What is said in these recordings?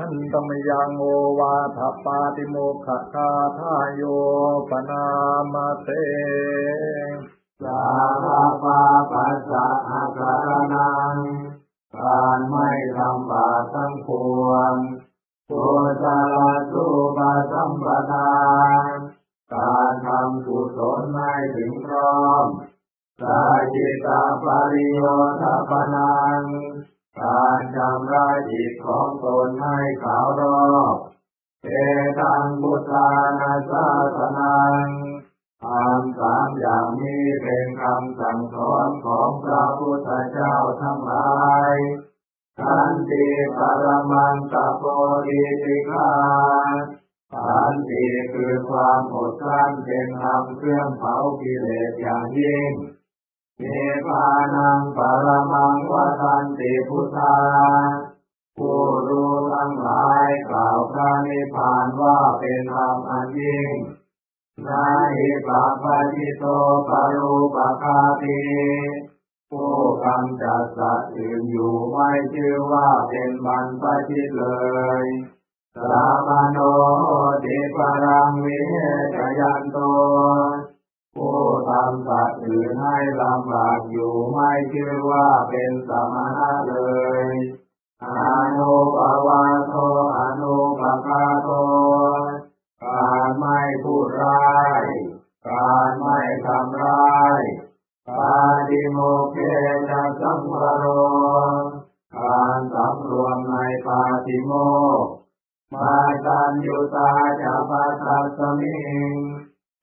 ขันตมยังโอวาทปาติโมขคาทายโยปนามาเตสาธาปาปัสสะอาการนังการไม่ทำบาปทั้งปวงโกจาลสุปาสัมปทาการทำกุศลให้ถึงพร้อมสาจิตาปริโยทปนัง การจำระจิตของตนให้ขาวรอบเอตังบุตานาสาสนังทำสามอย่างนี้เป็นคำสั่งสอนของพระพุทธเจ้าทั้งหลายขันติปรมังตโปริติคาขันติคือความอดกลั้นเป็นธรรมเครื่องเผากิเลสอย่างยิ่ง เนปานังปรมังวัฏันติพุทธาผู้รู้ทั้งหลายกล่าวพระนิพพานว่าเป็นธรรมอันยิ่งนาหิปะปะจิโตปรูปคาติผู้กำจัดสัตว์อื่นอยู่ไม่ชื่อว่าเป็นบรรพชิตเลยสามโนติปรังวิเทยันโตำสัตว์อื่นให้ลำบากอยู่ไม่ชื่อว่าเป็นสมณะเลยอนุปวาโทอนุปคาโตการไม่พูดร้ายการไม่ทำร้ายปาดิโมเกจะสัมภโรการสำรวมในปาติโมมาตัญยุตาจะปัสสัสมิง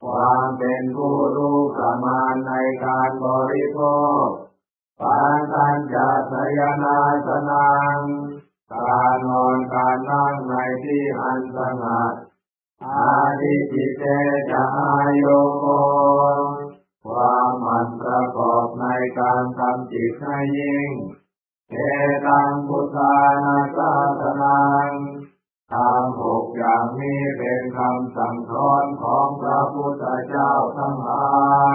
ความเป็นผู้รู้ประมาณในการบริโภคปานตัญจะสยนาสนังการนอนการนั่งในที่อันสงัดอาทิจิเตจะอาโยโกความมันประกอบในการทำจิตให้ยิ่งเอตังพุทธานาสา อย่างนี้เป็นคำสั่งสอนของพระพุทธเจ้าทั้งหลาย